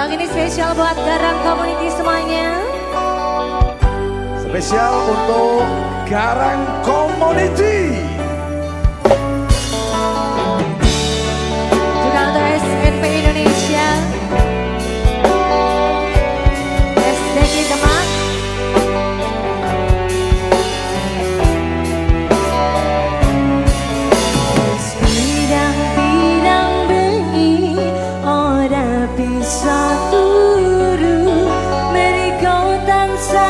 Lagu ini spesial buat Garang Community semuanya. Spesial untuk Garang Komo. inside